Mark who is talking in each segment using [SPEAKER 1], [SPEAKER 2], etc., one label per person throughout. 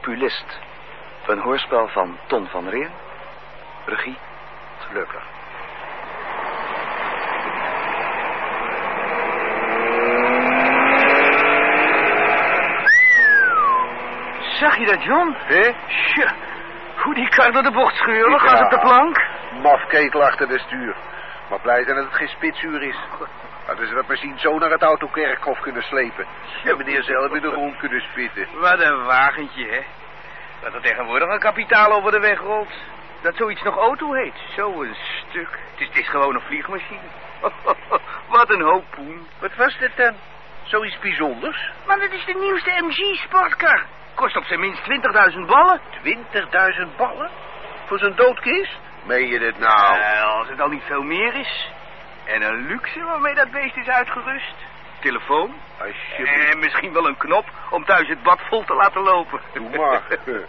[SPEAKER 1] Populist. Een hoorspel van Ton van Reen. Regie, Gelukkig.
[SPEAKER 2] Zag je dat, John?
[SPEAKER 3] Hé?
[SPEAKER 2] Tja, hoe die kar door de bocht scheuren,
[SPEAKER 3] Ja.
[SPEAKER 2] op de plank.
[SPEAKER 3] Mafketel achter de stuur. Maar blij zijn dat het geen spitsuur is. Hadden ze dat misschien zo naar het autokerkhof kunnen slepen. En meneer zelf in de grond kunnen spitten.
[SPEAKER 2] Wat een wagentje, hè. Dat er tegenwoordig een kapitaal over de weg rolt. Dat zoiets nog auto heet. Zo een stuk. Het is, het is gewoon een vliegmachine. Wat een hoop poen.
[SPEAKER 3] Wat was dit dan? Zoiets bijzonders?
[SPEAKER 2] Maar dit is de nieuwste MG-sportkar. Kost op zijn minst 20.000 ballen.
[SPEAKER 3] 20.000 ballen? Voor zo'n doodkist? Meen je dit nou?
[SPEAKER 2] Eh, als het al niet veel meer is. En een luxe waarmee dat beest is uitgerust. Telefoon.
[SPEAKER 3] Alsjeblieft.
[SPEAKER 2] En misschien wel een knop om thuis het bad vol te laten lopen.
[SPEAKER 3] Doe maar.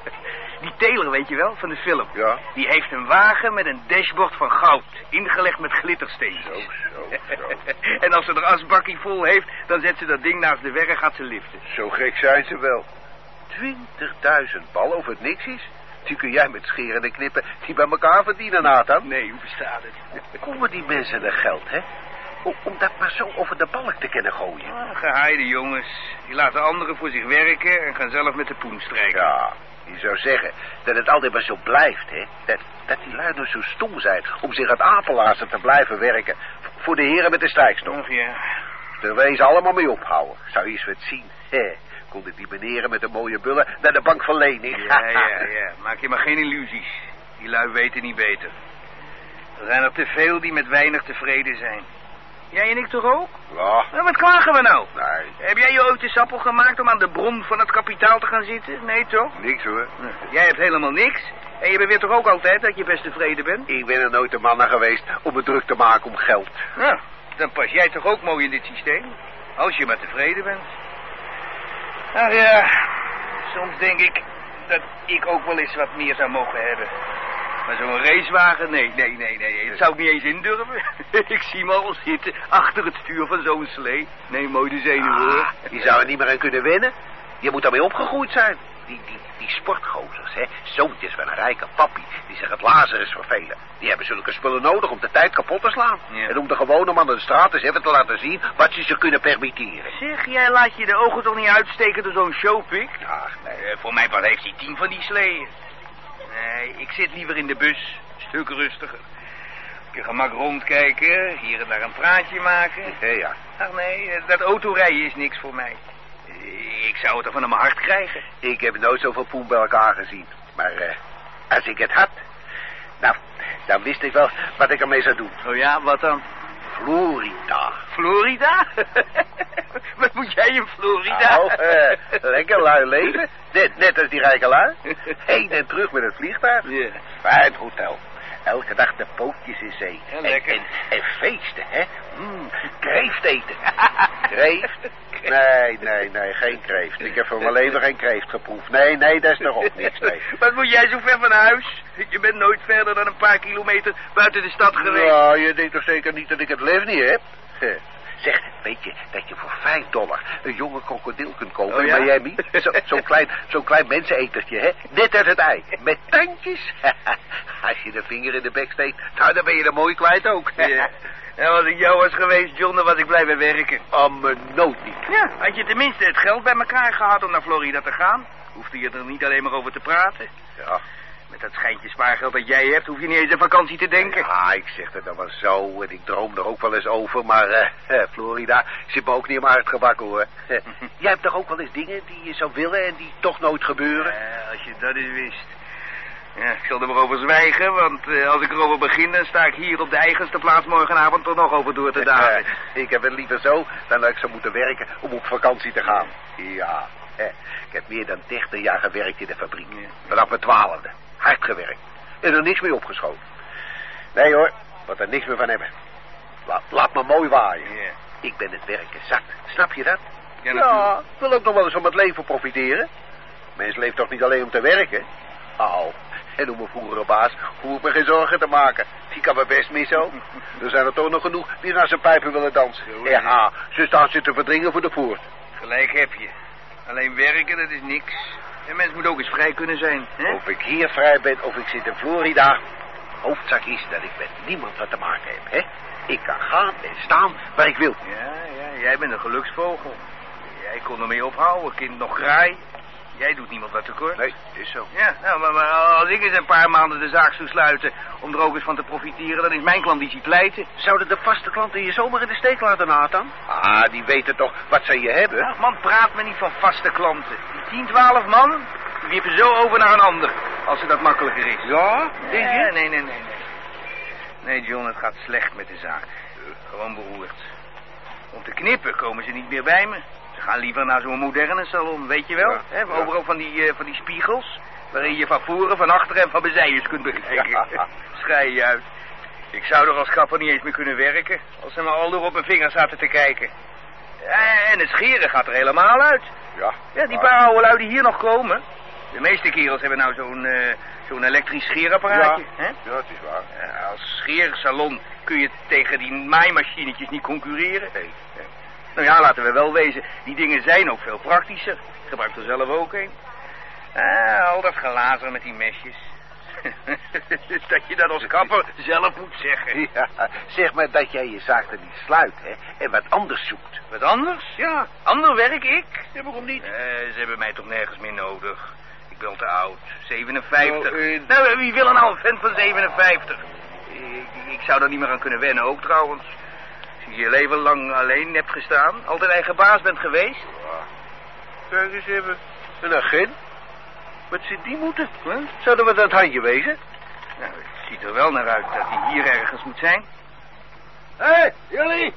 [SPEAKER 2] Die Taylor, weet je wel, van de film.
[SPEAKER 3] Ja.
[SPEAKER 2] Die heeft een wagen met een dashboard van goud. Ingelegd met glittersteentjes.
[SPEAKER 3] Zo, zo, zo.
[SPEAKER 2] en als ze er asbakkie vol heeft, dan zet ze dat ding naast de weg en gaat ze liften.
[SPEAKER 3] Zo gek zijn ze wel. 20.000 ballen of het niks is? Die kun jij met scheren en knippen die bij elkaar verdienen, Nathan.
[SPEAKER 2] Nee, hoe bestaat het?
[SPEAKER 3] Komen die mensen er geld, hè? Om, om dat maar zo over de balk te kunnen gooien.
[SPEAKER 2] Ah, gehaaide jongens. Die laten anderen voor zich werken en gaan zelf met de poen strijken.
[SPEAKER 3] Ja, je zou zeggen dat het altijd maar zo blijft, hè? Dat, dat die lui nou zo stom zijn om zich uit apenlaarzen te blijven werken voor de heren met de strijkstok.
[SPEAKER 2] Ach ja.
[SPEAKER 3] Daar ze allemaal mee ophouden. Zou je eens wat zien, hè? Konden die meneren met de mooie bullen naar de bank van lening.
[SPEAKER 2] Ja, ja, ja. Maak je maar geen illusies. Die lui weten niet beter. Er zijn er te veel die met weinig tevreden zijn. Jij en ik toch ook?
[SPEAKER 3] Ja,
[SPEAKER 2] Nou, wat klagen we nou?
[SPEAKER 3] nee,
[SPEAKER 2] Heb jij je ooit de sappel gemaakt om aan de bron van het kapitaal te gaan zitten? Nee, toch?
[SPEAKER 3] niks hoor.
[SPEAKER 2] Jij hebt helemaal niks. En je beweert toch ook altijd dat je best tevreden bent?
[SPEAKER 3] Ik ben er nooit de man naar geweest om me druk te maken om geld.
[SPEAKER 2] Nou, dan pas jij toch ook mooi in dit systeem? Als je maar tevreden bent. Ach ja, soms denk ik dat ik ook wel eens wat meer zou mogen hebben. Maar zo'n racewagen, nee, nee, nee, nee, dat zou ik niet eens indurven. ik zie me al zitten achter het stuur van zo'n slee. Nee, mooi de zenuwen hoor.
[SPEAKER 3] Ah, je zou er niet meer aan kunnen wennen. Je moet daarmee opgegroeid zijn. Die, die, die sportgozers, hè, zoontjes van een rijke papi, die zich het Lazarus vervelen. Die hebben zulke spullen nodig om de tijd kapot te slaan.
[SPEAKER 2] Ja.
[SPEAKER 3] En om de gewone man aan de straat eens even te laten zien wat ze zich kunnen permitteren.
[SPEAKER 2] Zeg, jij laat je de ogen toch niet uitsteken door zo'n showpik?
[SPEAKER 3] Ach, nee.
[SPEAKER 2] Eh, voor mij part heeft hij tien van die sleeën. Nee, ik zit liever in de bus. Stuk rustiger. Op je gemak rondkijken, hier en daar een praatje maken.
[SPEAKER 3] Ja, ja.
[SPEAKER 2] Ach nee, eh, dat autorijden is niks voor mij. Ik zou het er van aan mijn hart krijgen.
[SPEAKER 3] Ik heb nooit zoveel poen bij elkaar gezien. Maar eh, als ik het had, nou, dan wist ik wel wat ik ermee zou doen.
[SPEAKER 2] Oh ja, wat dan?
[SPEAKER 3] Florida.
[SPEAKER 2] Florida? wat moet jij in Florida?
[SPEAKER 3] Eh, lekker lui leven. Net, net als die rijke lui. Heen en terug met het vliegtuig.
[SPEAKER 2] Ja.
[SPEAKER 3] Fijn hotel. Elke dag de pootjes in zee.
[SPEAKER 2] Ja, lekker.
[SPEAKER 3] En, en, feesten, hè? Mm, kreeft eten. kreeft? Nee, nee, nee, geen kreeft. Ik heb voor mijn leven geen kreeft geproefd. Nee, nee, dat is toch ook niks, nee.
[SPEAKER 2] Wat moet jij zo ver van huis? Je bent nooit verder dan een paar kilometer buiten de stad geweest.
[SPEAKER 3] Nou, je denkt toch zeker niet dat ik het lef niet heb? Zeg, weet je dat je voor 5 dollar een jonge krokodil kunt kopen
[SPEAKER 2] Oh, ja?
[SPEAKER 3] in Miami? Zo- Zo'n klein, zo'n klein mensenetertje, hè? Net als het ei. Met tandjes. Als je de vinger in de bek steekt, nou, dan ben je er mooi kwijt ook.
[SPEAKER 2] Ja. En als ik jou was geweest, John, dan was ik blijven werken.
[SPEAKER 3] Om mijn nood niet.
[SPEAKER 2] Ja, had je tenminste het geld bij elkaar gehad om naar Florida te gaan? Hoefde je er niet alleen maar over te praten?
[SPEAKER 3] Ja.
[SPEAKER 2] Met dat schijntje spaargeld dat jij hebt, hoef je niet eens aan vakantie te denken.
[SPEAKER 3] Ja, ik zeg het dan wel zo en ik droom er ook wel eens over, maar eh, eh, Florida zit me ook niet in mijn hart gebakken hoor. Jij hebt toch ook wel eens dingen die je zou willen en die toch nooit gebeuren?
[SPEAKER 2] Eh, als je dat eens wist. Ja, ik zal er maar over zwijgen, want als ik erover begin, dan sta ik hier op de eigenste plaats morgenavond er nog over door te dagen.
[SPEAKER 3] Ik heb het liever zo dan dat ik zou moeten werken om op vakantie te gaan. Ja, ik heb meer dan 30 jaar gewerkt in de fabriek.
[SPEAKER 2] Ja.
[SPEAKER 3] Vanaf mijn twaalfde. Hard gewerkt. En er niks mee opgeschoten. Nee hoor, wat er niks meer van hebben. Laat, laat me mooi waaien. Ik ben het werken zat. Snap je dat?
[SPEAKER 2] Ja,
[SPEAKER 3] wil ook nog wel eens van het leven profiteren. Mens leeft toch niet alleen om te werken? Au. En om mijn vroegere baas hoef ik me geen zorgen te maken. Die kan me best missen ook. Er zijn er toch nog genoeg die naar zijn pijpen willen dansen.
[SPEAKER 2] Zo.
[SPEAKER 3] Ja, ze staan ze te verdringen voor de voert.
[SPEAKER 2] Gelijk heb je. Alleen werken, dat is niks. Een mens moet ook eens vrij kunnen zijn, hè?
[SPEAKER 3] Of ik hier vrij ben of ik zit in Florida. Hoofdzaak is dat ik met niemand wat te maken heb, hè? Ik kan gaan en staan waar ik wil.
[SPEAKER 2] Ja, ja, jij bent een geluksvogel. Jij kon ermee ophouden, kind nog graai. Jij doet niemand wat tekort.
[SPEAKER 3] Nee, is zo.
[SPEAKER 2] Ja, nou, maar, maar als ik eens een paar maanden de zaak zou sluiten om er ook eens van te profiteren, dan is mijn klanditie pleiten.
[SPEAKER 3] Zouden de vaste klanten je zomaar in de steek laten, Nathan? Ah, die weten toch wat ze je hebben?
[SPEAKER 2] Ja, man, praat me niet van vaste klanten. Die 10, 12 man, die wiepen zo over naar een ander, als het dat makkelijker is.
[SPEAKER 3] Ja, denk je?
[SPEAKER 2] nee, nee, nee, nee. Nee, John, het gaat slecht met de zaak. Gewoon beroerd. Om te knippen komen ze niet meer bij me. Gaan liever naar zo'n moderne salon, weet je wel?
[SPEAKER 3] Ja, ja.
[SPEAKER 2] overal van die, eh, van die spiegels, waarin je van voren, van achteren en van bezijers kunt bekijken.
[SPEAKER 3] Ja.
[SPEAKER 2] Schij je uit. Ik zou er als kapper niet eens meer kunnen werken, als ze me al door op mijn vingers zaten te kijken. Eh, En het scheren gaat er helemaal uit.
[SPEAKER 3] Ja.
[SPEAKER 2] Ja, die
[SPEAKER 3] Maar-
[SPEAKER 2] paar oude lui die hier nog komen. De meeste kerels hebben nou zo'n eh, zo'n elektrisch scheerapparaatje.
[SPEAKER 3] Ja.
[SPEAKER 2] Hè?
[SPEAKER 3] Ja, het is waar.
[SPEAKER 2] Ja, als scheersalon kun je tegen die maaimachinetjes niet concurreren.
[SPEAKER 3] Nee.
[SPEAKER 2] Nou ja, laten we wel wezen, die dingen zijn ook veel praktischer. Ik gebruik er zelf ook een. Ah, al dat gelazer met die mesjes. dat je dat als kapper zelf moet zeggen.
[SPEAKER 3] Ja, zeg maar dat jij je zaak er niet sluit, hè? En wat anders zoekt.
[SPEAKER 2] Wat anders? Ja, ander werk ik.
[SPEAKER 3] Ja, waarom niet?
[SPEAKER 2] Eh, ze hebben mij toch nergens meer nodig. Ik ben al te oud. 57.
[SPEAKER 3] Oh, eh.
[SPEAKER 2] Nou, wie wil een vent van 57? Ik, ik zou er niet meer aan kunnen wennen, ook trouwens. Je je leven lang alleen hebt gestaan, altijd eigen baas bent geweest.
[SPEAKER 3] Kijk eens even. Een agent? Wat zit die moeten?
[SPEAKER 2] Huh?
[SPEAKER 3] Zouden we dat handje wezen?
[SPEAKER 2] Nou, het ziet er wel naar uit dat hij hier ergens moet zijn.
[SPEAKER 3] Hé, hey, jullie!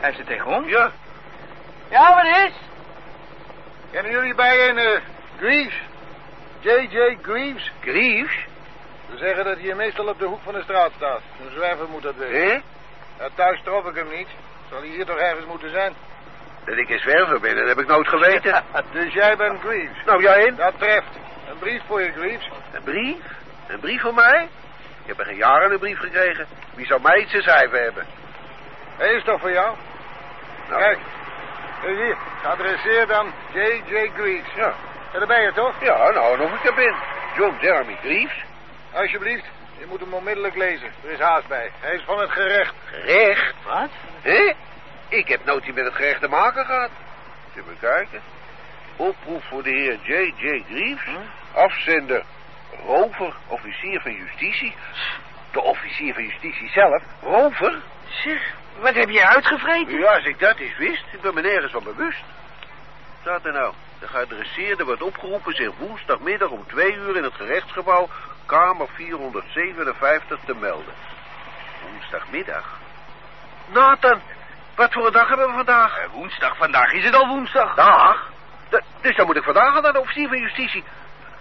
[SPEAKER 2] Hij heeft het tegen ons.
[SPEAKER 3] Ja.
[SPEAKER 2] Ja, wat is?
[SPEAKER 3] Kennen jullie bij een eh, Greaves? J.J. Greaves? Greaves?
[SPEAKER 4] Ze zeggen dat hij meestal op de hoek van de straat staat. Een zwerver moet dat weten.
[SPEAKER 3] Hé?
[SPEAKER 4] Ja, thuis trof ik hem niet. Zal hij hier toch ergens moeten zijn?
[SPEAKER 3] Dat ik een zwerver ben, dat heb ik nooit geweten.
[SPEAKER 4] Dus jij bent Greaves.
[SPEAKER 3] nou, jij in?
[SPEAKER 4] Dat treft. Een brief voor je, Greaves.
[SPEAKER 3] Een brief? Een brief van mij? Ik heb er geen jaren een brief gekregen. Wie zou mij iets te schrijven hebben?
[SPEAKER 4] Hij is toch voor jou?
[SPEAKER 3] Nou,
[SPEAKER 4] Kijk. Kijk hier. Geadresseerd aan J.J. Greaves.
[SPEAKER 3] Ja.
[SPEAKER 4] En daar ben je toch?
[SPEAKER 3] Ja, nou, nog ik er ben. John Jeremy Greaves.
[SPEAKER 4] Alsjeblieft. Je moet hem onmiddellijk lezen. Er is haast bij. Hij is van het gerecht.
[SPEAKER 3] Gerecht?
[SPEAKER 2] Wat?
[SPEAKER 3] Hé? Ik heb nooit iets met het gerecht te maken gehad. Even kijken. Oproep voor de heer J.J. Greaves. Afzender Rover, officier van justitie. De officier van justitie zelf. Rover?
[SPEAKER 2] Zeg, wat heb je uitgevreten?
[SPEAKER 3] Ja, als ik dat eens wist. Ik ben me nergens van bewust. Staat er nou. De geadresseerde wordt opgeroepen zich woensdagmiddag om twee uur in het gerechtsgebouw kamer 457 te melden. Woensdagmiddag? Nathan, wat voor een dag hebben we vandaag?
[SPEAKER 2] Eh, woensdag, vandaag is het al woensdag.
[SPEAKER 3] Dag? D- dus dan moet ik vandaag al naar de officier van justitie.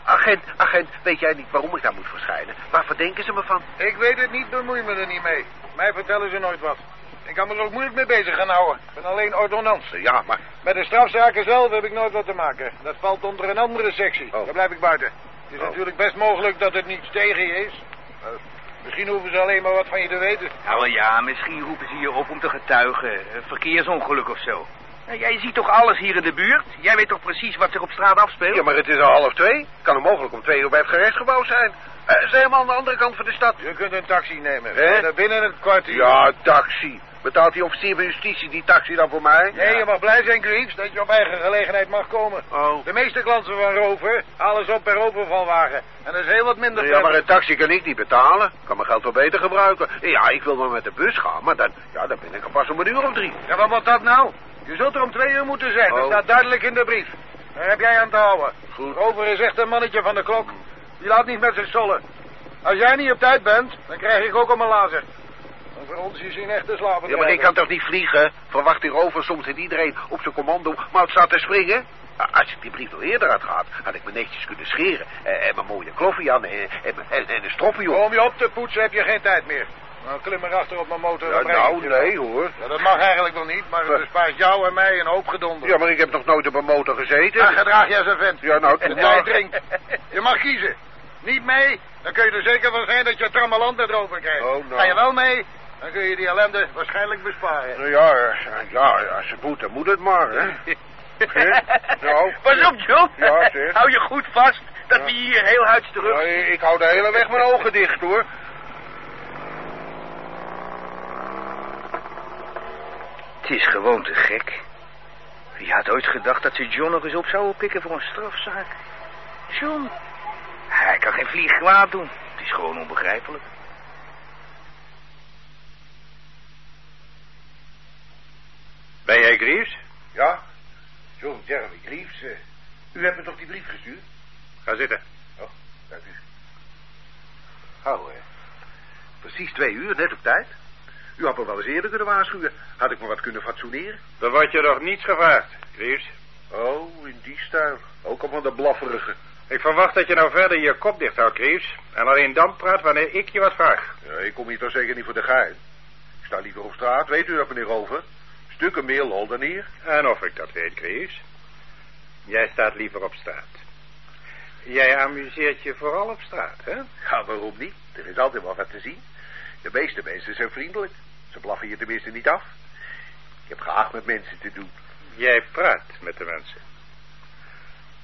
[SPEAKER 3] Agent, agent, weet jij niet waarom ik daar moet verschijnen? Waar verdenken ze me van?
[SPEAKER 4] Ik weet het niet, bemoei me er niet mee. Mij vertellen ze nooit wat. Ik kan me er ook moeilijk mee bezig gaan houden. Ik ben alleen ordonnans.
[SPEAKER 3] Ja, maar...
[SPEAKER 4] Met de strafzaken zelf heb ik nooit wat te maken. Dat valt onder een andere sectie.
[SPEAKER 3] Oh.
[SPEAKER 4] Daar blijf ik buiten. Het is
[SPEAKER 3] Oh.
[SPEAKER 4] natuurlijk best mogelijk dat het niets tegen je is. Misschien hoeven ze alleen maar wat van je te weten.
[SPEAKER 2] Nou wel ja, misschien roepen ze je op om te getuigen. Een verkeersongeluk of zo. Nou, jij ziet toch alles hier in de buurt? Jij weet toch precies wat zich op straat afspeelt?
[SPEAKER 3] Ja, maar het is al half twee. Kan er mogelijk om twee uur bij het gerechtsgebouw zijn. Ze zijn helemaal aan de andere kant van de stad.
[SPEAKER 4] Je kunt een taxi nemen.
[SPEAKER 3] Hè?
[SPEAKER 4] Binnen een kwartier.
[SPEAKER 3] Ja, taxi. Betaalt die officier van justitie die taxi dan voor mij?
[SPEAKER 4] Nee, je mag blij zijn, Greaves, dat je op eigen gelegenheid mag komen.
[SPEAKER 3] Oh.
[SPEAKER 4] De meeste klanten van Rover halen ze op per overvalwagen. En dat is heel wat minder
[SPEAKER 3] Ja, maar een taxi kan ik niet betalen. Kan mijn geld wel beter gebruiken. Ja, ik wil wel met de bus gaan, maar dan, ja, dan ben ik er pas om een uur of drie.
[SPEAKER 4] Ja, maar wat dat nou? Je zult er om twee uur moeten zijn. Dat
[SPEAKER 3] Oh.
[SPEAKER 4] staat duidelijk in de brief. Daar heb jij aan te houden.
[SPEAKER 3] Goed.
[SPEAKER 4] Rover is echt een mannetje van de klok. Die laat niet met zich sollen. Als jij niet op tijd bent, dan krijg ik ook om een lazer. Voor ons is hij een echte slaven.
[SPEAKER 3] Ja, maar ik kan toch niet vliegen? Verwacht die rover soms in iedereen op zijn commando, maar het staat te springen? Ah, Als ik die brief nog eerder had gehad, had ik me netjes kunnen scheren. En mijn mooie kloffie aan en, en, en, en een stroppie.
[SPEAKER 4] Om je op te poetsen heb je geen tijd meer. Nou, klim maar achter op mijn motor.
[SPEAKER 3] Ja, nou, nee hoor.
[SPEAKER 4] Ja, dat mag eigenlijk wel niet, maar het bespaart jou en mij een hoop gedonder.
[SPEAKER 3] Ja, maar ik heb nog nooit op een motor gezeten.
[SPEAKER 4] Ja, gedraag jij zijn vent.
[SPEAKER 3] Ja, nou,
[SPEAKER 4] En jij drinkt. Je mag kiezen. Niet mee, dan kun je er zeker van zijn dat je trammeland erover krijgt.
[SPEAKER 3] Oh, nou.
[SPEAKER 4] Ga je wel mee, dan kun je die ellende waarschijnlijk besparen.
[SPEAKER 3] Nou Ja, eh, ja, als het moet, dan moet het maar, hè. Nou,
[SPEAKER 2] Pas op, John.
[SPEAKER 3] Ja, zeg.
[SPEAKER 2] Hou je goed vast dat
[SPEAKER 3] Ja.
[SPEAKER 2] we hier heel huids terug...
[SPEAKER 3] Ja, ik hou de hele weg mijn ogen dicht, hoor.
[SPEAKER 2] Het is gewoon te gek. Wie had ooit gedacht dat ze John nog eens op zouden pikken voor een strafzaak? John. Hij kan geen vlieg kwaad doen. Het is gewoon onbegrijpelijk.
[SPEAKER 5] Ben jij Greaves?
[SPEAKER 3] Ja, John Jeremy Greaves. eh, u hebt me toch die brief gestuurd?
[SPEAKER 5] Ga zitten.
[SPEAKER 3] Oh, dank u. Oh, eh, precies twee uur, net op tijd. U had me wel eens eerder kunnen waarschuwen. Had ik me wat kunnen fatsoeneren?
[SPEAKER 5] Dan wordt je nog niets gevraagd, Greaves.
[SPEAKER 3] Oh, in die stijl. Ook al van de blafferige.
[SPEAKER 5] Ik verwacht dat je nou verder je kop dicht houdt, Greaves. En alleen dan praat wanneer ik je wat vraag.
[SPEAKER 3] Ja, ik kom hier toch zeker niet voor de gein. Ik sta liever op straat, weet u dat, meneer Rover? Stukken meer lol dan hier.
[SPEAKER 5] En of ik dat weet, Greaves. Jij staat liever op straat. Jij amuseert je vooral op straat, hè?
[SPEAKER 3] Ja, waarom niet? Er is altijd wel wat te zien. De meeste mensen zijn vriendelijk. Ze blaffen je tenminste niet af. Ik heb graag met mensen te doen.
[SPEAKER 5] Jij praat met de mensen.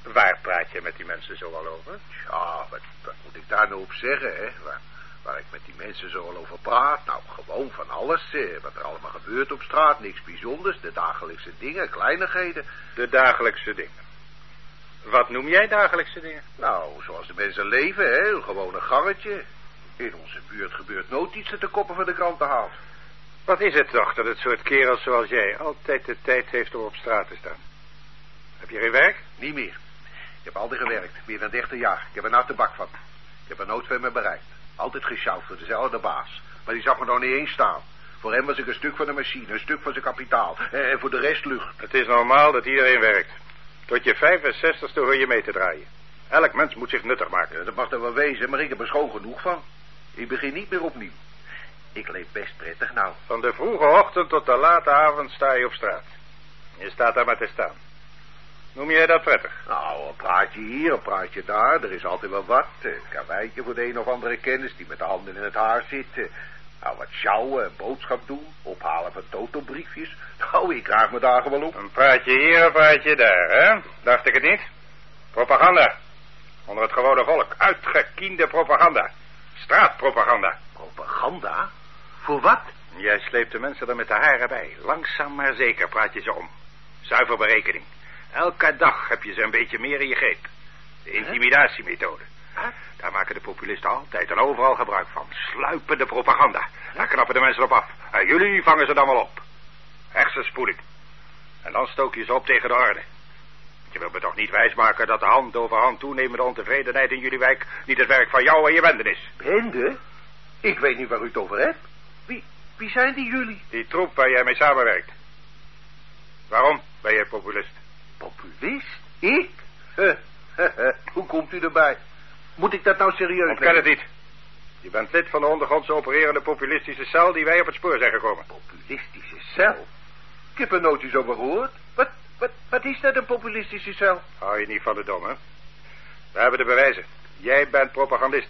[SPEAKER 5] Waar praat je met die mensen zoal over?
[SPEAKER 3] Ja, wat, wat moet ik daar nou op zeggen, hè? Waar, waar ik met die mensen zo al over praat? Nou, gewoon van alles. Eh, wat er allemaal gebeurt op straat. Niks bijzonders. De dagelijkse dingen, kleinigheden.
[SPEAKER 5] De dagelijkse dingen. Wat noem jij dagelijkse dingen?
[SPEAKER 3] Nou, zoals de mensen leven, hè? Een gewone gangetje. In onze buurt gebeurt nooit iets dat de koppen van de kranten haalt.
[SPEAKER 5] Wat is het toch dat het soort kerels zoals jij altijd de tijd heeft om op straat te staan? Heb je geen werk?
[SPEAKER 3] Niet meer. Ik heb altijd gewerkt, meer dan 30 jaar. Ik heb er nou de bak van. Ik heb er nooit veel meer bereikt. Altijd gesjouwd voor dezelfde baas. Maar die zag me nog niet eens staan. Voor hem was ik een stuk van de machine, een stuk van zijn kapitaal. En, en voor de rest lucht.
[SPEAKER 5] Het is normaal dat iedereen werkt. Tot je 65ste hoor je mee te draaien. Elk mens moet zich nuttig maken.
[SPEAKER 3] Ja, dat mag er wel wezen, maar ik heb er schoon genoeg van. Ik begin niet meer opnieuw. Ik leef best prettig nou.
[SPEAKER 5] Van de vroege ochtend tot de late avond sta je op straat. Je staat daar maar te staan. Noem jij dat prettig?
[SPEAKER 3] Nou, een praatje hier, een praatje daar. Er is altijd wel wat. Een karweitje voor de een of andere kennis die met de handen in het haar zit. Nou, wat sjouwen, een boodschap doen, ophalen van totobriefjes. Nou, ik raak me dagen wel op.
[SPEAKER 5] Een praatje hier, een praatje daar, hè? Dacht ik het niet? Propaganda. Onder het gewone volk. Uitgekiende propaganda. Straatpropaganda.
[SPEAKER 3] Propaganda? Voor wat?
[SPEAKER 5] Jij sleept de mensen er met de haren bij. Langzaam maar zeker praat je ze om. Zuiver berekening. Elke dag heb je ze een beetje meer in je greep. De intimidatiemethode. Daar maken de populisten altijd en overal gebruik van. Sluipende propaganda. Daar knappen de mensen op af. En jullie vangen ze dan wel op. Hersenspoeling. En dan stook je ze op tegen de orde. Je wilt me toch niet wijsmaken dat de hand over hand toenemende ontevredenheid in jullie wijk niet het werk van jou en je benden is.
[SPEAKER 3] Bende? Ik weet niet waar u het over hebt. Wie, wie zijn die jullie?
[SPEAKER 5] Die troep waar jij mee samenwerkt. Waarom ben jij populist?
[SPEAKER 3] Populist? Ik? Hoe komt u erbij? Moet ik dat nou serieus
[SPEAKER 5] Ontken het
[SPEAKER 3] nemen?
[SPEAKER 5] niet. Je bent lid van de ondergrondse opererende populistische cel die wij op het spoor zijn gekomen.
[SPEAKER 3] Populistische cel? Ik heb er nooit iets over gehoord. Wat, wat, wat is dat, een populistische cel?
[SPEAKER 5] Hou je niet van de dom, hè? We hebben de bewijzen. Jij bent propagandist.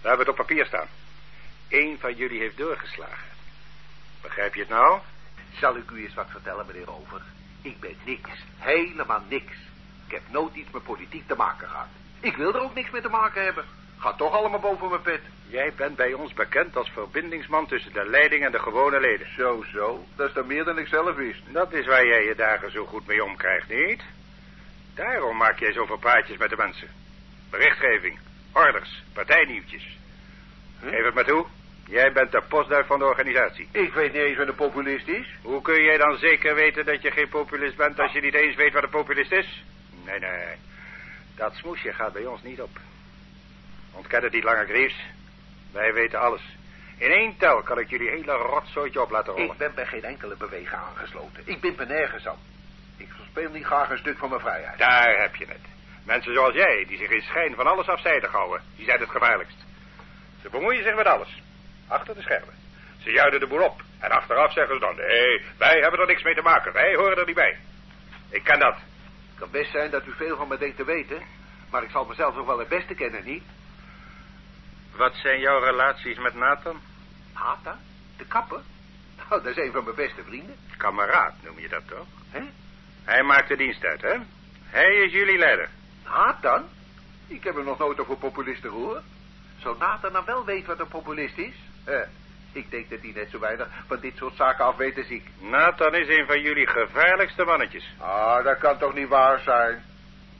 [SPEAKER 5] We hebben het op papier staan. Eén van jullie heeft doorgeslagen. Begrijp je het nou?
[SPEAKER 3] Zal ik u eens wat vertellen, meneer Over? Ik ben niks. Helemaal niks. Ik heb nooit iets met politiek te maken gehad. Ik wil er ook niks mee te maken hebben. Gaat toch allemaal boven mijn pet.
[SPEAKER 5] Jij bent bij ons bekend als verbindingsman tussen de leiding en de gewone leden.
[SPEAKER 3] Zo, zo. Dat is dan meer dan ik zelf wist.
[SPEAKER 5] Dat is waar jij je dagen zo goed mee omkrijgt, niet? Daarom maak jij zoveel praatjes met de mensen. Berichtgeving, orders, partijnieuwtjes. Geef het maar toe. Jij bent de postduif van de organisatie.
[SPEAKER 3] Ik weet niet eens wat een populist is.
[SPEAKER 5] Hoe kun jij dan zeker weten dat je geen populist bent als je niet eens weet wat een populist is? Nee, nee. Dat smoesje gaat bij ons niet op. Ontken het niet langer, Greaves. Wij weten alles. In één tel kan ik jullie hele rotzooitje op laten rollen.
[SPEAKER 3] Ik ben bij geen enkele beweging aangesloten. Ik bind me nergens aan. Ik verspeel niet graag een stuk van mijn vrijheid.
[SPEAKER 5] Daar heb je het. Mensen zoals jij, die zich in schijn van alles afzijdig houden, die zijn het gevaarlijkst. Ze bemoeien zich met alles. Achter de schermen. Ze juiden de boel op. En achteraf zeggen ze dan, nee, wij hebben er niks mee te maken. Wij horen er niet bij. Ik ken dat.
[SPEAKER 3] Het kan best zijn dat u veel van me denkt te weten. Maar ik zal mezelf nog wel het beste kennen, niet?
[SPEAKER 5] Wat zijn jouw relaties met Nathan?
[SPEAKER 3] Hata? De kapper? Nou, dat is een van mijn beste vrienden.
[SPEAKER 5] Kameraad noem je dat toch?
[SPEAKER 3] Hè?
[SPEAKER 5] Hij maakt de dienst uit, hè? Hij is jullie leider.
[SPEAKER 3] Nathan? Ik heb hem nog nooit over populisten gehoord. Zou Nathan dan wel weten wat een populist is? Eh, ik denk dat hij net zo weinig van dit soort zaken af weet als ik.
[SPEAKER 5] Nathan is een van jullie gevaarlijkste mannetjes.
[SPEAKER 3] Ah, dat kan toch niet waar zijn?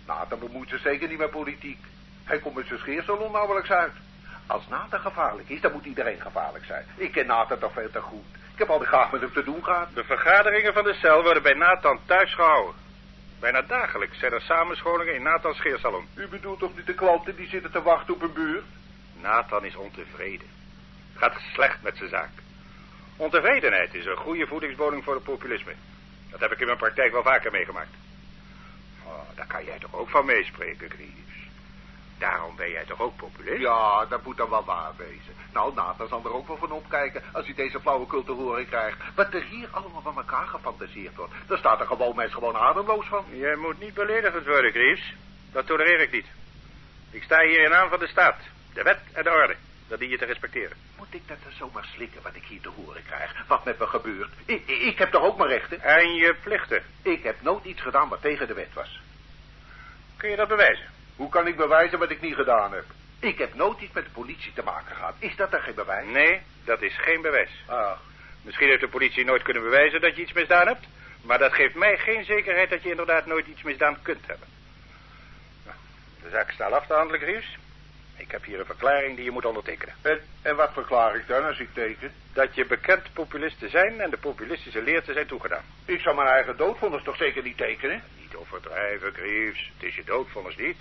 [SPEAKER 3] Nathan bemoeit zich zeker niet met politiek. Hij komt met zijn scheersalon nauwelijks uit. Als Nathan gevaarlijk is, dan moet iedereen gevaarlijk zijn. Ik ken Nathan toch veel te goed. Ik heb altijd graag met hem te doen gehad.
[SPEAKER 5] De vergaderingen van de cel worden bij Nathan thuis gehouden. Bijna dagelijks zijn er samenscholingen in Nathans scheersalon.
[SPEAKER 3] U bedoelt toch niet de klanten die zitten te wachten op een buurt?
[SPEAKER 5] Nathan is ontevreden. Gaat slecht met zijn zaak. Ontevredenheid is een goede voedingsbodem voor het populisme. Dat heb ik in mijn praktijk wel vaker meegemaakt. Oh, daar kan jij toch ook van meespreken, Gries? Daarom ben jij toch ook populist?
[SPEAKER 3] Ja, dat moet dan wel waar wezen. Nou, Nathan zal er ook wel van opkijken als hij deze flauwekul te horen krijgt. Wat er hier allemaal van elkaar gefantaseerd wordt. Daar staat er gewoon mensen gewoon ademloos van.
[SPEAKER 5] Jij moet niet beledigend worden, Gries. Dat tolereer ik niet. Ik sta hier in naam van de staat. De wet en de orde. Dat dien je te respecteren.
[SPEAKER 3] Moet ik dat er zomaar slikken wat ik hier te horen krijg? Wat met me gebeurt? Ik, ik, ik heb toch ook mijn rechten?
[SPEAKER 5] En je plichten.
[SPEAKER 3] Ik heb nooit iets gedaan wat tegen de wet was.
[SPEAKER 5] Kun je dat bewijzen?
[SPEAKER 3] Hoe kan ik bewijzen wat ik niet gedaan heb? Ik heb nooit iets met de politie te maken gehad. Is dat dan geen bewijs?
[SPEAKER 5] Nee, dat is geen bewijs.
[SPEAKER 3] Ah,
[SPEAKER 5] Misschien heeft de politie nooit kunnen bewijzen dat je iets misdaan hebt. Maar dat geeft mij geen zekerheid dat je inderdaad nooit iets misdaan kunt hebben. Nou, de zaak staat af te handelen, Gries. Ik heb hier een verklaring die je moet ondertekenen.
[SPEAKER 3] en, en wat verklaar ik dan als ik teken?
[SPEAKER 5] Dat je bekend populist te zijn en de populistische leer te zijn toegedaan.
[SPEAKER 3] Ik zou mijn eigen doodvonnis toch zeker niet tekenen?
[SPEAKER 5] Niet overdrijven, Gries. Het is je doodvonnis niet.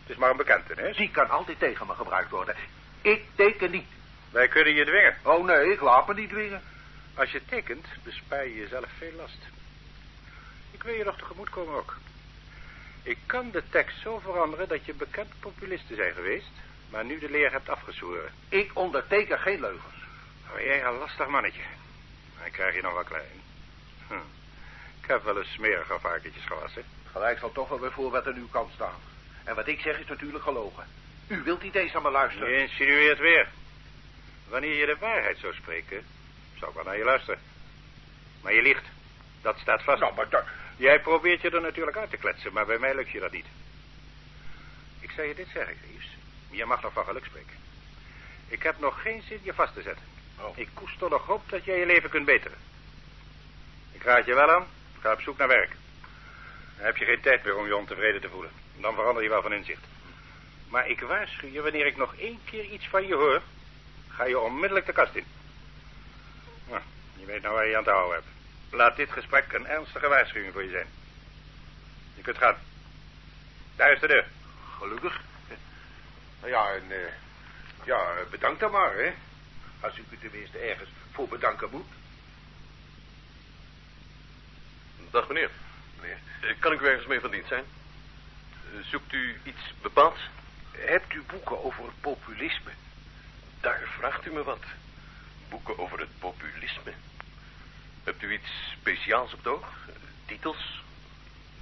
[SPEAKER 5] Het is maar een bekentenis.
[SPEAKER 3] Die kan altijd tegen me gebruikt worden. Ik teken niet.
[SPEAKER 5] Wij kunnen je dwingen.
[SPEAKER 3] Oh nee, ik laat me niet dwingen.
[SPEAKER 5] Als je tekent, bespaar je jezelf veel last. Ik wil je nog tegemoetkomen ook. Ik kan de tekst zo veranderen dat je bekend populist te zijn geweest, maar nu de leer hebt afgezworen.
[SPEAKER 3] Ik onderteken geen leugens.
[SPEAKER 5] Oh, jij een lastig mannetje. Dan krijg je nog wel klein. Hm. Ik heb wel eens smerige varkentjes gewassen.
[SPEAKER 3] Gelijk zal toch wel weer voor wat er nu kan staan. En wat ik zeg is natuurlijk gelogen. U wilt niet eens aan me luisteren.
[SPEAKER 5] Je insinueert weer. Wanneer je de waarheid zou spreken, zou ik wel naar je luisteren. Maar je liegt. Dat staat vast.
[SPEAKER 3] Nou, maar dat...
[SPEAKER 5] Jij probeert je er natuurlijk uit te kletsen, maar bij mij lukt je dat niet. Ik zou je dit zeggen, Gries. Je mag nog van geluk spreken. Ik heb nog geen zin je vast te zetten.
[SPEAKER 3] Oh.
[SPEAKER 5] Ik koester nog hoop dat jij je leven kunt beteren. Ik raad je wel aan, ga op zoek naar werk. Dan heb je geen tijd meer om je ontevreden te voelen. Dan verander je wel van inzicht. Maar ik waarschuw je, wanneer ik nog één keer iets van je hoor, ga je onmiddellijk de kast in. Nou, je weet nou waar je aan te houden hebt. Laat dit gesprek een ernstige waarschuwing voor je zijn. Je kunt gaan. Daar is de deur.
[SPEAKER 3] Gelukkig. Nou ja, en... eh, ja, bedankt dan maar, hè. Als u u tenminste ergens voor bedanken moet.
[SPEAKER 6] Dag meneer.
[SPEAKER 3] Meneer.
[SPEAKER 6] Eh, Kan ik u ergens mee van dienst zijn? Eh, Zoekt u iets bepaalds?
[SPEAKER 3] Hebt u boeken over het populisme?
[SPEAKER 6] Daar vraagt u me wat. Boeken over het populisme. Hebt u iets speciaals op het oog? Eh, Titels?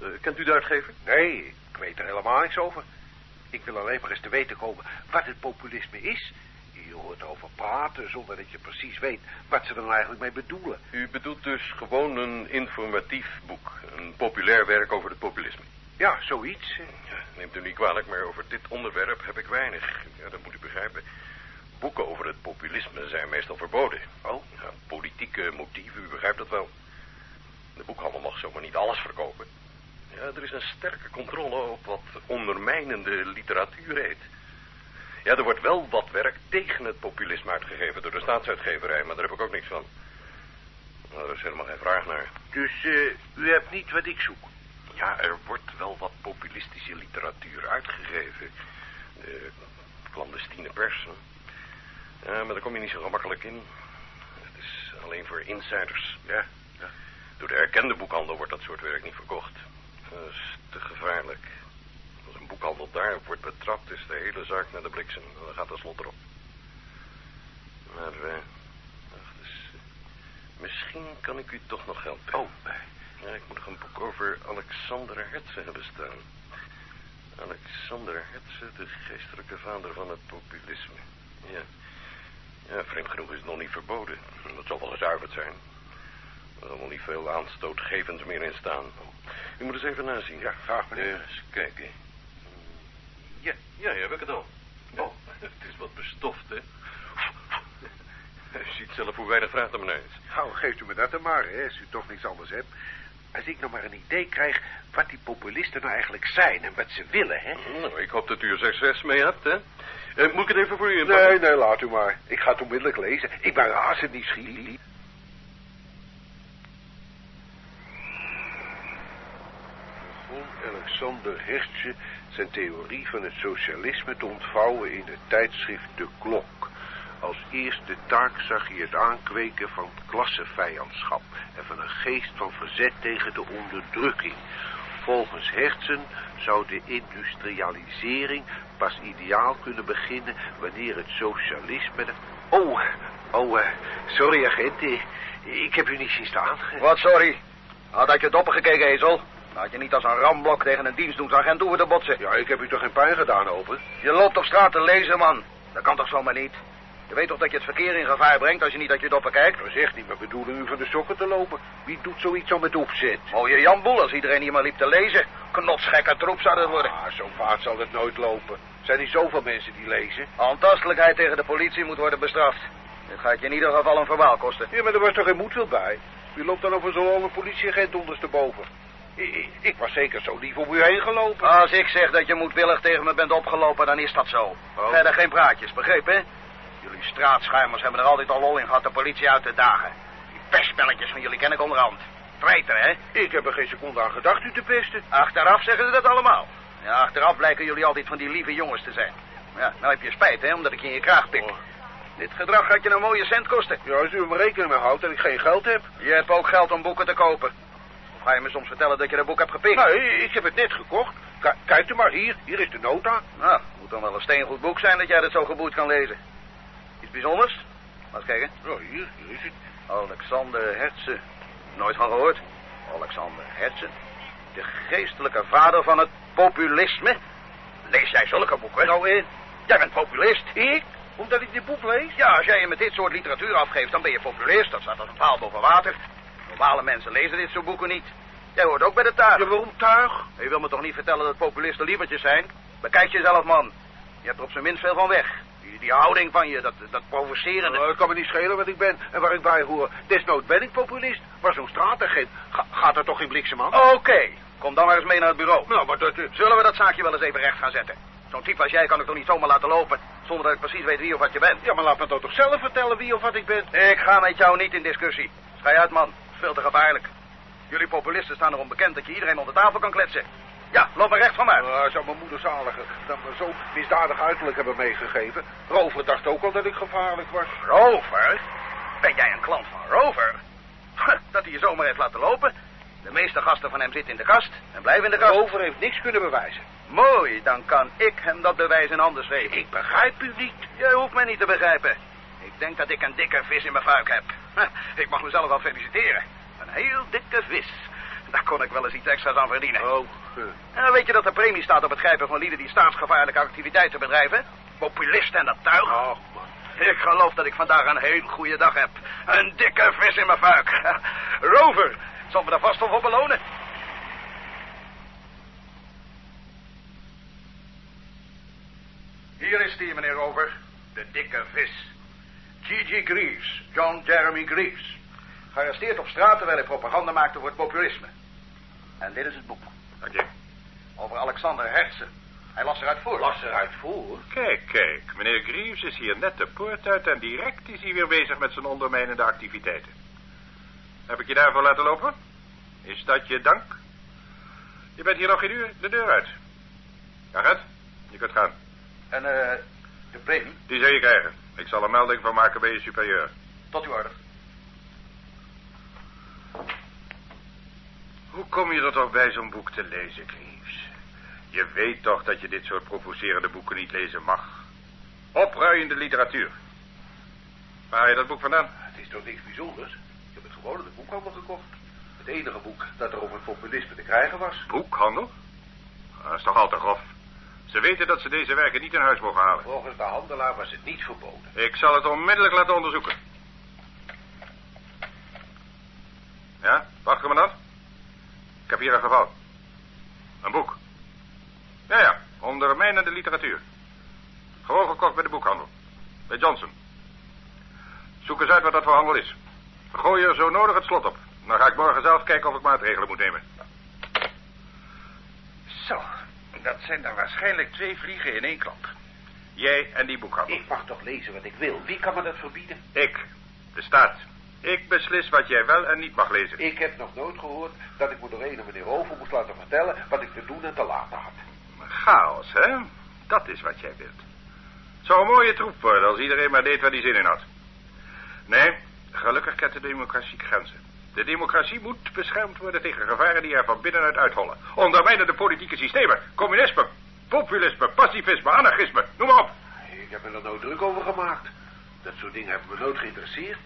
[SPEAKER 6] Eh, kent u de uitgever?
[SPEAKER 3] Nee, ik weet er helemaal niks over. Ik wil alleen maar eens te weten komen wat het populisme is. Je hoort erover praten zonder dat je precies weet wat ze er nou eigenlijk mee bedoelen.
[SPEAKER 6] U bedoelt dus gewoon een informatief boek. Een populair werk over het populisme.
[SPEAKER 3] Ja, zoiets.
[SPEAKER 6] Ja, neemt u niet kwalijk, maar over dit onderwerp heb ik weinig. Ja, dat moet u begrijpen. Boeken over het populisme zijn meestal verboden.
[SPEAKER 3] Oh?
[SPEAKER 6] Ja, politieke motieven, u begrijpt dat wel. De boekhandel mag zomaar niet alles verkopen. Ja, er is een sterke controle op wat ondermijnende literatuur heet. Ja, er wordt wel wat werk tegen het populisme uitgegeven door de staatsuitgeverij, maar daar heb ik ook niks van. Nou, er is helemaal geen vraag naar.
[SPEAKER 3] Dus eh, u hebt niet wat ik zoek.
[SPEAKER 6] Ja, er wordt wel wat populistische literatuur uitgegeven. De clandestine pers. hè. Ja, maar daar kom je niet zo gemakkelijk in. Het is alleen voor insiders. Ja, ja. Door de erkende boekhandel wordt dat soort werk niet verkocht. Dat is te gevaarlijk. Als een boekhandel daarop wordt betrapt, is de hele zaak naar de bliksem. En dan gaat de slot erop. Maar, eh, ach, dus, misschien kan ik u toch nog helpen.
[SPEAKER 3] Oh,
[SPEAKER 6] Ja, ik moet nog een boek over Alexander Hertze hebben staan. Alexander Hertze, de geestelijke vader van het populisme. Ja. Ja, vreemd genoeg is het nog niet verboden. Dat zal wel gezuiverd zijn. Er zal nog niet veel aanstootgevends meer in staan. U moet eens even nazien.
[SPEAKER 3] Ja, graag meneer.
[SPEAKER 6] Eh, eens kijken. Ja, ja, ja, heb ik het al. Oh, het is wat bestoft, hè? U ziet zelf hoe weinig vraag er naar is.
[SPEAKER 3] Nou, geeft u me dat dan maar, hè, als u toch niks anders hebt. Als ik nog maar een idee krijg wat die populisten nou eigenlijk zijn en wat ze willen, hè?
[SPEAKER 6] Nou, ik hoop dat u er succes mee hebt, hè? Eh, moet ik het even voor u inpakken?
[SPEAKER 3] Nee, nee, laat u maar. Ik ga het onmiddellijk lezen. Ik ben razend nieuwsgierig. Alexander Hertzsche zijn theorie van het socialisme te ontvouwen in het tijdschrift De Klok. Als eerste taak zag hij het aankweken van klassevijandschap en van een geest van verzet tegen de onderdrukking. Volgens Hertzen zou de industrialisering pas ideaal kunnen beginnen wanneer het socialisme... de- Oh, oh, eh, sorry agent, eh, ik heb u niet zien staan.
[SPEAKER 2] Wat sorry. Had ik je doppen gekeken, ezel? Had je niet als een ramblok tegen een dienstdoensagent hoeven te botsen.
[SPEAKER 3] Ja, ik heb u toch geen pijn gedaan, open?
[SPEAKER 2] Je loopt op straat te lezen, man. Dat kan toch zomaar niet? Je weet toch dat je het verkeer in gevaar brengt als je niet uit je doppen kijkt?
[SPEAKER 3] Dat is echt niet mijn bedoeling u van de sokken te lopen. Wie doet zoiets zo met opzet?
[SPEAKER 2] Mooie Jan Boel als iedereen hier maar liep te lezen. Knotsgekke troep zou dat worden.
[SPEAKER 3] Ah, zo vaart zal het nooit lopen. Zijn er zoveel mensen die lezen?
[SPEAKER 2] Aantastelijkheid tegen de politie moet worden bestraft. Dit gaat je in ieder geval een verbaal kosten.
[SPEAKER 3] Ja, maar er was toch geen moedwil bij? U loopt dan over zo'n politieagent ondersteboven. Ik, ik, ik was zeker zo lief om u heen gelopen.
[SPEAKER 2] Als ik zeg dat je moedwillig tegen me bent opgelopen, dan is dat zo.
[SPEAKER 3] Oh.
[SPEAKER 2] Verder geen praatjes, begrepen? hè? Jullie straatschuimers hebben er altijd al lol in gehad de politie uit te dagen. Die pestspelletjes van jullie ken ik onderhand. Treiter, hè?
[SPEAKER 3] Ik heb er geen seconde aan gedacht u te pesten.
[SPEAKER 2] Achteraf zeggen ze dat allemaal. Ja, achteraf blijken jullie altijd van die lieve jongens te zijn. Ja, nou heb je spijt, hè, omdat ik je in je kraag pik.
[SPEAKER 3] Oh.
[SPEAKER 2] Dit gedrag gaat je een mooie cent kosten.
[SPEAKER 3] Ja, als u maar rekening mee houdt dat ik geen geld heb.
[SPEAKER 2] Je hebt ook geld om boeken te kopen. Of ga je me soms vertellen dat je dat boek hebt gepikt?
[SPEAKER 3] Nee, ik heb het net gekocht. K- kijkt u maar, hier. Hier is de nota.
[SPEAKER 2] Nou, moet dan wel een steengoed boek zijn dat jij dat zo geboeid kan lezen. Iets bijzonders? Laat eens kijken.
[SPEAKER 3] Ja, hier, hier is het.
[SPEAKER 2] Alexander Hertzen. Nooit van gehoord. Alexander Hertzen. De geestelijke vader van het populisme. Lees jij zulke boeken?
[SPEAKER 3] Nou, en?
[SPEAKER 2] Jij bent populist.
[SPEAKER 3] Ik? Omdat ik dit boek lees?
[SPEAKER 2] Ja, als jij je met dit soort literatuur afgeeft, dan ben je populist. Dat staat als een paal boven water. Normale mensen lezen dit soort boeken niet. Jij hoort ook bij de tuig.
[SPEAKER 3] Ja, waarom tuig?
[SPEAKER 2] Je wil me toch niet vertellen dat populisten lievertjes zijn? Bekijk jezelf, man. Je hebt er op zijn minst veel van weg. Die, die houding van je, dat, dat provocerende.
[SPEAKER 3] Nou, het kan me niet schelen wat ik ben en waar ik bij hoor. Desnoods ben ik populist. Maar zo'n straatagent ga- gaat er toch in bliksem aan?
[SPEAKER 2] Oké, kom dan maar eens mee naar het bureau.
[SPEAKER 3] Nou, maar dat... eh,
[SPEAKER 2] Zullen we dat zaakje wel eens even recht gaan zetten? Zo'n type als jij kan ik toch niet zomaar laten lopen... zonder dat ik precies weet wie of wat je bent?
[SPEAKER 3] Ja, maar laat me dan toch zelf vertellen wie of wat ik ben.
[SPEAKER 2] Ik ga met jou niet in discussie. Schij uit, man. Veel te gevaarlijk. Jullie populisten staan erom bekend dat je iedereen onder tafel kan kletsen. Ja, loop maar recht van mij.
[SPEAKER 3] Uh, zou mijn moeder zaligen dat me zo'n misdadig uiterlijk hebben meegegeven. Rover dacht ook al dat ik gevaarlijk was.
[SPEAKER 2] Rover? Ben jij een klant van Rover? Dat hij je zomaar heeft laten lopen. De meeste gasten van hem zitten in de kast en blijven in de kast.
[SPEAKER 3] Rover heeft niks kunnen bewijzen.
[SPEAKER 2] Mooi, dan kan ik hem dat bewijs in handen zweven.
[SPEAKER 3] Ik begrijp u niet.
[SPEAKER 2] Je hoeft mij niet te begrijpen. Ik denk dat ik een dikke vis in mijn vuik heb. Ik mag mezelf wel feliciteren. Een heel dikke vis. Daar kon ik wel eens iets extra's aan verdienen.
[SPEAKER 3] Oh, eh,
[SPEAKER 2] En weet je dat er premie staat op het grijpen van lieden die staatsgevaarlijke activiteiten bedrijven? Populisten en dat tuig.
[SPEAKER 3] man.
[SPEAKER 2] Ik geloof dat ik vandaag een heel goede dag heb. Een dikke vis in mijn vuik. Rover, zal me daar vast wel voor belonen. Hier is die, meneer Rover. De dikke vis. G.G. Greaves. John Jeremy Greaves. Gearresteerd op straat terwijl hij propaganda maakte voor het populisme. En dit is het boek.
[SPEAKER 5] Dank je.
[SPEAKER 2] Over Alexander Hertzen. Hij las eruit voor.
[SPEAKER 3] Las eruit voor.
[SPEAKER 5] Kijk, kijk. Meneer Greaves is hier net de poort uit en direct is hij weer bezig met zijn ondermijnende activiteiten. Heb ik je daarvoor laten lopen? Is dat je dank? Je bent hier nog geen uur de deur uit. Ja, Red, je kunt gaan.
[SPEAKER 2] En eh, de premie.
[SPEAKER 5] Die zul je krijgen. Ik zal een melding van maken bij je superieur.
[SPEAKER 2] Tot uw orde.
[SPEAKER 5] Hoe kom je er toch bij zo'n boek te lezen, Greaves? Je weet toch dat je dit soort provocerende boeken niet lezen mag. Opruiende literatuur. Waar haal je dat boek vandaan?
[SPEAKER 3] Het is toch niks bijzonders? Ik heb het gewoon in de boekhandel gekocht. Het enige boek dat er over het populisme te krijgen was.
[SPEAKER 5] Boekhandel? Dat is toch al te grof. Ze weten dat ze deze werken niet in huis mogen halen.
[SPEAKER 3] Volgens de handelaar was het niet verboden.
[SPEAKER 5] Ik zal het onmiddellijk laten onderzoeken. Ja, wacht, commandant. Ik heb hier een geval. Een boek. Ja, ja, ondermijnende literatuur. Gewoon gekocht bij de boekhandel. Bij Johnson. Zoek eens uit wat dat voor handel is. Gooi er zo nodig het slot op. Dan ga ik morgen zelf kijken of ik maatregelen moet nemen. Zo, dat zijn dan waarschijnlijk twee vliegen in één klap. Jij en die boekhandel.
[SPEAKER 3] Ik mag toch lezen wat ik wil. Wie kan me dat verbieden?
[SPEAKER 5] Ik, de staat. Ik beslis wat jij wel en niet mag lezen.
[SPEAKER 3] Ik heb nog nooit gehoord dat ik me door een of meneer Over moest laten vertellen wat ik te doen en te laten had.
[SPEAKER 5] Chaos, hè? Dat is wat jij wilt. Het zou een mooie troep worden als iedereen maar deed waar hij zin in had. Nee, gelukkig kent de democratie grenzen. De democratie moet beschermd worden tegen gevaren die er van binnenuit uithollen. Ondermijnen de politieke systemen, communisme, populisme, pacifisme, anarchisme, noem maar op.
[SPEAKER 3] Ik heb me er nooit druk over gemaakt. Dat soort dingen hebben me nooit geïnteresseerd.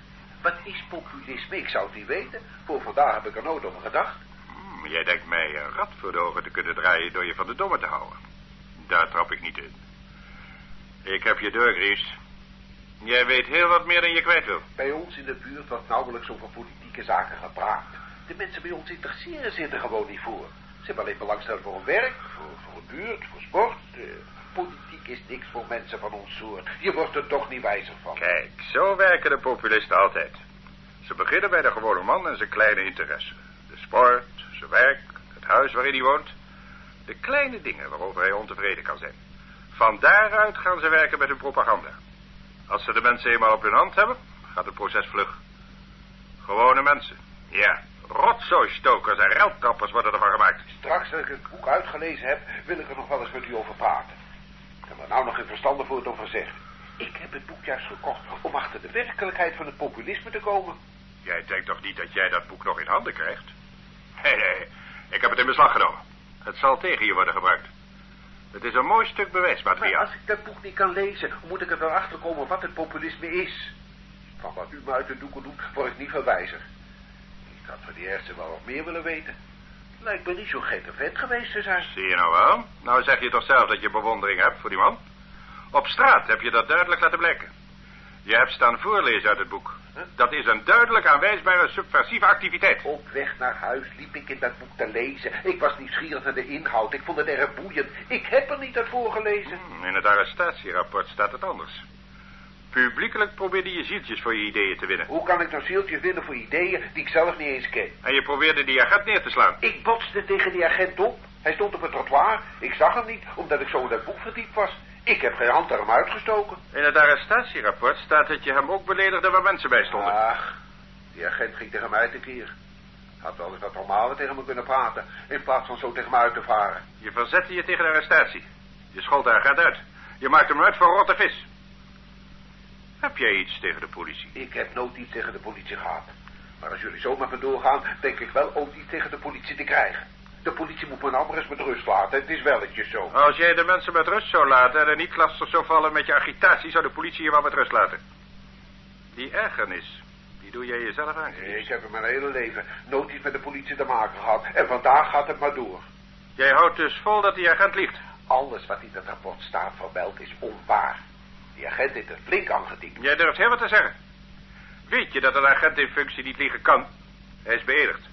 [SPEAKER 3] Wat is populisme? Ik zou het niet weten. Voor vandaag heb ik er nooit over gedacht.
[SPEAKER 5] Hmm, jij denkt mij een rat voor de ogen te kunnen draaien door je van de domme te houden. Daar trap ik niet in. Ik heb je doorgriefd. Jij weet heel wat meer dan je kwijt wil.
[SPEAKER 3] Bij ons in de buurt wordt nauwelijks over politieke zaken gepraat. De mensen bij ons interesseren zich er gewoon niet voor. Ze hebben alleen belangstelling voor hun werk, voor, voor een buurt, voor sport. Eh, politiek is niks voor mensen van ons soort. Je wordt er toch niet wijzer van.
[SPEAKER 5] Kijk, zo werken de populisten altijd. Ze beginnen bij de gewone man en zijn kleine interesse. De sport, zijn werk, het huis waarin hij woont. De kleine dingen waarover hij ontevreden kan zijn. Van daaruit gaan ze werken met hun propaganda. Als ze de mensen eenmaal op hun hand hebben, gaat het proces vlug. Gewone mensen. Ja, rotzooistokers en reltrappers worden ervan gemaakt.
[SPEAKER 3] Straks, als ik het boek uitgelezen heb, wil ik er nog wel eens met u over praten. Heb er nou nog geen verstandig voor het over zeggen. Ik heb het boek juist gekocht om achter de werkelijkheid van het populisme te komen.
[SPEAKER 5] Jij denkt toch niet dat jij dat boek nog in handen krijgt? Nee, nee, ik heb het in beslag genomen. Het zal tegen je worden gebruikt. Het is een mooi stuk
[SPEAKER 3] Maar
[SPEAKER 5] bewijsmateriaal.
[SPEAKER 3] als ik dat boek niet kan lezen, moet ik er dan achter komen wat het populisme is? Van wat u me uit de doeken doet, word ik niet veel wijzer. Ik had van die hersen wel wat meer willen weten. Lijkt me niet zo gekke vet geweest te zijn.
[SPEAKER 5] Zie je nou wel? Nou zeg je toch zelf dat je bewondering hebt voor die man? Op straat heb je dat duidelijk laten blijken. Je hebt staan voorlezen uit het boek. Dat is een duidelijk aanwijsbare subversieve activiteit.
[SPEAKER 3] Op weg naar huis liep ik in dat boek te lezen. Ik was nieuwsgierig naar de inhoud. Ik vond het erg boeiend. Ik heb er niet uit voorgelezen.
[SPEAKER 5] Hmm, In het arrestatierapport staat het anders. Publiekelijk probeerde je zieltjes voor je ideeën te winnen.
[SPEAKER 3] Hoe kan ik nou zieltjes winnen voor ideeën die ik zelf niet eens ken?
[SPEAKER 5] En je probeerde die agent neer te slaan.
[SPEAKER 3] Ik botste tegen die agent op. Hij stond op het trottoir. Ik zag hem niet, omdat ik zo in dat boek verdiept was. Ik heb geen hand naar hem uitgestoken.
[SPEAKER 5] In het arrestatierapport staat dat je hem ook beledigde waar mensen bij stonden.
[SPEAKER 3] Ach, die agent ging tegen mij tekeer. Had wel eens wat normaler tegen me kunnen praten, in plaats van zo tegen me uit te varen.
[SPEAKER 5] Je verzette je tegen de arrestatie. Je schold de agent uit. Je maakte hem uit voor rotte vis. Heb jij iets tegen de politie?
[SPEAKER 3] Ik heb nooit iets tegen de politie gehad. Maar als jullie zo met me doorgaan, denk ik wel ook iets tegen de politie te krijgen. De politie moet me nou maar eens met rust laten. Het is welletjes zo.
[SPEAKER 5] Als jij de mensen met rust zou laten en er niet lastig zou vallen met je agitatie, zou de politie je wel met rust laten. Die ergernis, die doe jij jezelf aan.
[SPEAKER 3] Ik heb in mijn hele leven nooit iets met de politie te maken gehad. En vandaag gaat het maar door.
[SPEAKER 5] Jij houdt dus vol dat die agent liegt.
[SPEAKER 3] Alles wat in dat rapport staat vermeld is onwaar. Die agent heeft er flink aangediend.
[SPEAKER 5] Jij durft heel wat te zeggen. Weet je dat een agent in functie niet liegen kan? Hij is beëdigd.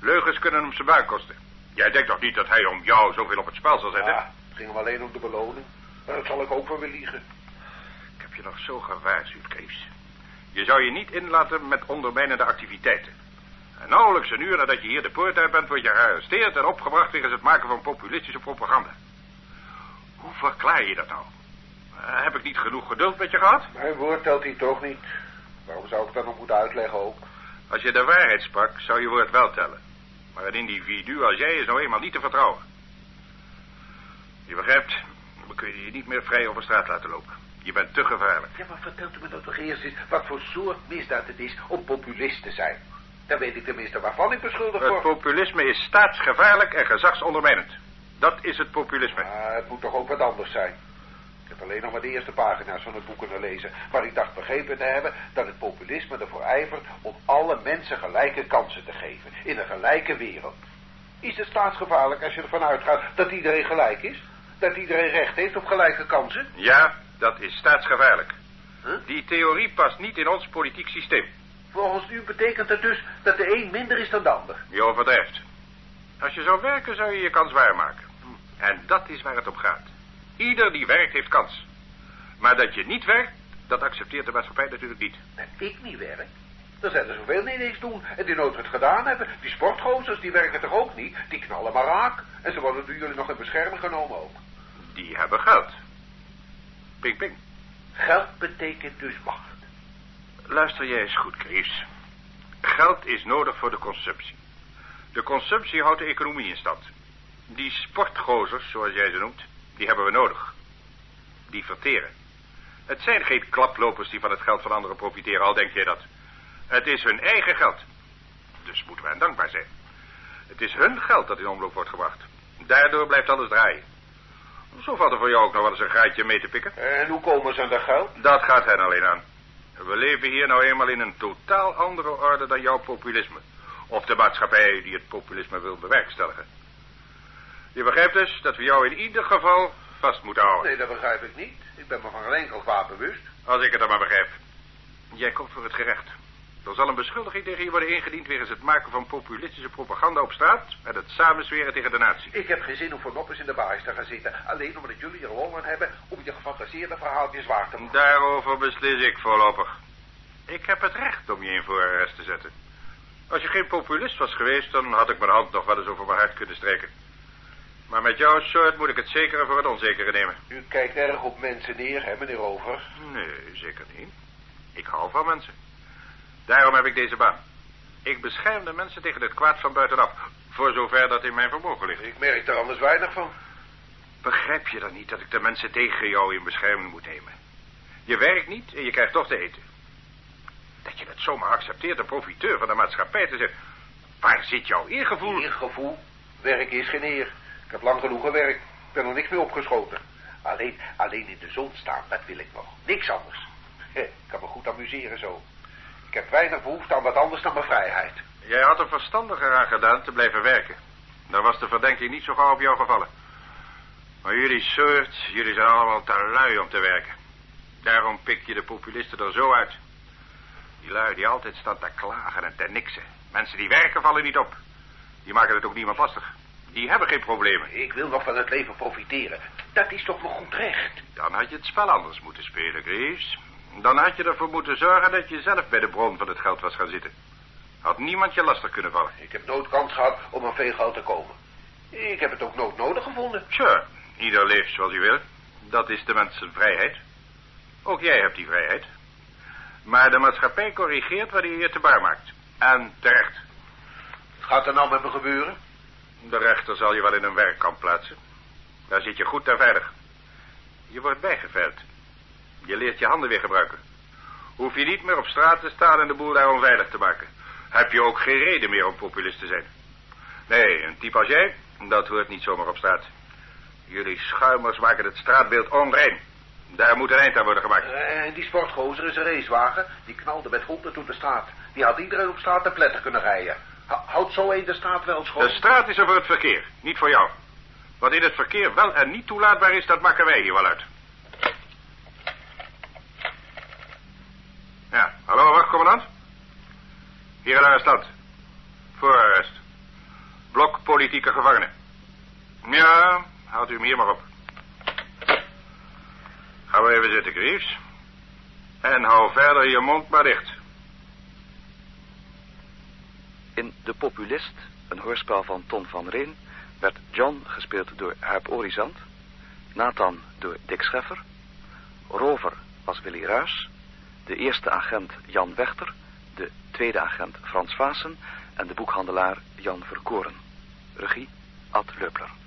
[SPEAKER 5] Leugens kunnen hem zijn baan kosten. Jij denkt toch niet dat hij om jou zoveel op het spel zal zetten?
[SPEAKER 3] Ja, het ging hem alleen om de beloning. Maar dat zal ik ook wel weer liegen.
[SPEAKER 5] Ik heb je nog zo gewaarschuwd, Kreefs. Je zou je niet inlaten met ondermijnende activiteiten. En nauwelijks een uur nadat je hier de poort uit bent, word je gearresteerd en opgebracht wegens het maken van populistische propaganda. Hoe verklaar je dat nou? Eh, heb ik niet genoeg geduld met je gehad?
[SPEAKER 3] Mijn woord telt hij toch niet. Waarom zou ik dat nog moeten uitleggen ook?
[SPEAKER 5] Als je de waarheid sprak, zou je woord wel tellen. Maar een individu als jij is nou eenmaal niet te vertrouwen. Je begrijpt, we kunnen je niet meer vrij over straat laten lopen. Je bent te gevaarlijk.
[SPEAKER 3] Ja, maar vertelt u me dan toch eerst eens wat voor soort misdaad het is om populist te zijn. Dan weet ik tenminste waarvan ik beschuldigd
[SPEAKER 5] Het
[SPEAKER 3] word.
[SPEAKER 5] populisme is staatsgevaarlijk en gezagsondermijnend. Dat is het populisme.
[SPEAKER 3] Maar het moet toch ook wat anders zijn. Ik heb alleen nog maar de eerste pagina's van het boek kunnen lezen... waar ik dacht begrepen te hebben dat het populisme ervoor ijvert... om alle mensen gelijke kansen te geven. In een gelijke wereld. Is het staatsgevaarlijk als je ervan uitgaat dat iedereen gelijk is? Dat iedereen recht heeft op gelijke kansen?
[SPEAKER 5] Ja, dat is staatsgevaarlijk.
[SPEAKER 3] Huh?
[SPEAKER 5] Die theorie past niet in ons politiek systeem.
[SPEAKER 3] Volgens u betekent dat dus dat de een minder is dan de ander.
[SPEAKER 5] Je overdrijft. Als je zou werken, zou je je kans waarmaken. En dat is waar het om gaat. Ieder die werkt, heeft kans. Maar dat je niet werkt, dat accepteert de maatschappij natuurlijk niet.
[SPEAKER 3] En ik niet werk? Er zijn er zoveel die niks doen en die nooit wat gedaan hebben. Die sportgozers, die werken toch ook niet? Die knallen maar raak. En ze worden door jullie nog in bescherming genomen ook.
[SPEAKER 5] Die hebben geld. Ping, ping.
[SPEAKER 3] Geld betekent dus macht.
[SPEAKER 5] Luister jij eens goed, Chris. Geld is nodig voor de consumptie. De consumptie houdt de economie in stand. Die sportgozers, zoals jij ze noemt, die hebben we nodig. Die verteren. Het zijn geen klaplopers die van het geld van anderen profiteren, al denk jij dat. Het is hun eigen geld. Dus moeten we hen dankbaar zijn. Het is hun geld dat in omloop wordt gebracht. Daardoor blijft alles draaien. Zo valt er voor jou ook nog wel eens een gaatje mee te pikken.
[SPEAKER 3] En hoe komen ze aan dat geld?
[SPEAKER 5] Dat gaat hen alleen aan. We leven hier nou eenmaal in een totaal andere orde dan jouw populisme. Of de maatschappij die het populisme wil bewerkstelligen. Je begrijpt dus dat we jou in ieder geval vast moeten houden.
[SPEAKER 3] Nee, dat begrijp ik niet. Ik ben me van geen enkel kwaad bewust.
[SPEAKER 5] Als ik het dan maar begrijp. Jij komt voor het gerecht. Er zal een beschuldiging tegen je worden ingediend... wegens het maken van populistische propaganda op straat... met het samenzweren tegen de natie.
[SPEAKER 3] Ik heb geen zin om voor in de baas te gaan zitten. Alleen omdat jullie er aan hebben om je gefantaseerde verhaaltjes waar te maken.
[SPEAKER 5] Daarover beslis ik voorlopig. Ik heb het recht om je in voorarrest te zetten. Als je geen populist was geweest... dan had ik mijn hand nog wel eens over mijn hart kunnen streken. Maar met jouw soort moet ik het zekere voor het onzekere nemen.
[SPEAKER 3] U kijkt erg op mensen neer, hè, meneer Over?
[SPEAKER 5] Nee, zeker niet. Ik hou van mensen. Daarom heb ik deze baan. Ik bescherm de mensen tegen het kwaad van buitenaf. Voor zover dat in mijn vermogen ligt.
[SPEAKER 3] Ik merk er anders weinig van.
[SPEAKER 5] Begrijp je dan niet dat ik de mensen tegen jou in bescherming moet nemen? Je werkt niet en je krijgt toch te eten. Dat je het zomaar accepteert een profiteur van de maatschappij te zijn. Waar zit jouw eergevoel?
[SPEAKER 3] Eergevoel? Werk is geen eer. Ik heb lang genoeg gewerkt. Ik ben er niks meer opgeschoten. Alleen, alleen in de zon staan, dat wil ik nog. Niks anders. Ik kan me goed amuseren zo. Ik heb weinig behoefte aan wat anders dan mijn vrijheid.
[SPEAKER 5] Jij had er verstandiger aan gedaan te blijven werken. Daar was de verdenking niet zo gauw op jou gevallen. Maar jullie soort, jullie zijn allemaal te lui om te werken. Daarom pik je de populisten er zo uit. Die lui die altijd staan te klagen en te niksen. Mensen die werken vallen niet op. Die maken het ook niemand lastig. Die hebben geen problemen.
[SPEAKER 3] Ik wil nog van het leven profiteren. Dat is toch mijn goed recht?
[SPEAKER 5] Dan had je het spel anders moeten spelen, Greaves. Dan had je ervoor moeten zorgen dat je zelf bij de bron van het geld was gaan zitten. Had niemand je lastig kunnen vallen.
[SPEAKER 3] Ik heb nooit kans gehad om aan veel geld te komen. Ik heb het ook nooit nodig gevonden.
[SPEAKER 5] Sure, ieder leeft zoals hij wil. Dat is de mens zijn vrijheid. Ook jij hebt die vrijheid. Maar de maatschappij corrigeert wanneer je je te bar maakt. En terecht.
[SPEAKER 3] Wat gaat er nou met me gebeuren?
[SPEAKER 5] De rechter zal je wel in een werkkamp plaatsen. Daar zit je goed en veilig. Je wordt bijgeveild. Je leert je handen weer gebruiken. Hoef je niet meer op straat te staan en de boel daar onveilig te maken. Heb je ook geen reden meer om populist te zijn. Nee, een type als jij, dat hoort niet zomaar op straat. Jullie schuimers maken het straatbeeld onrein. Daar moet een eind aan worden gemaakt.
[SPEAKER 3] En die sportgozer is een racewagen. Die knalde met honden door de straat. Die had iedereen op straat te pletter kunnen rijden. Houdt zo een de straat wel schoon?
[SPEAKER 5] De straat is er voor het verkeer, niet voor jou. Wat in het verkeer wel en niet toelaatbaar is, dat maken wij hier wel uit. Ja, hallo, wachtcommandant. Hier een arrestant. Voorarrest. Blok politieke gevangenen. Ja, haalt u hem hier maar op. Gaan we even zitten, Greaves. En hou verder je mond maar dicht.
[SPEAKER 1] In De Populist, een hoorspel van Ton van Reen, werd John gespeeld door Huip Orizant, Nathan door Dick Scheffer, Rover was Willy Ruis, de eerste agent Jan Wechter, de tweede agent Frans Vaassen en de boekhandelaar Jan Verkoren. Regie Ad Leupler.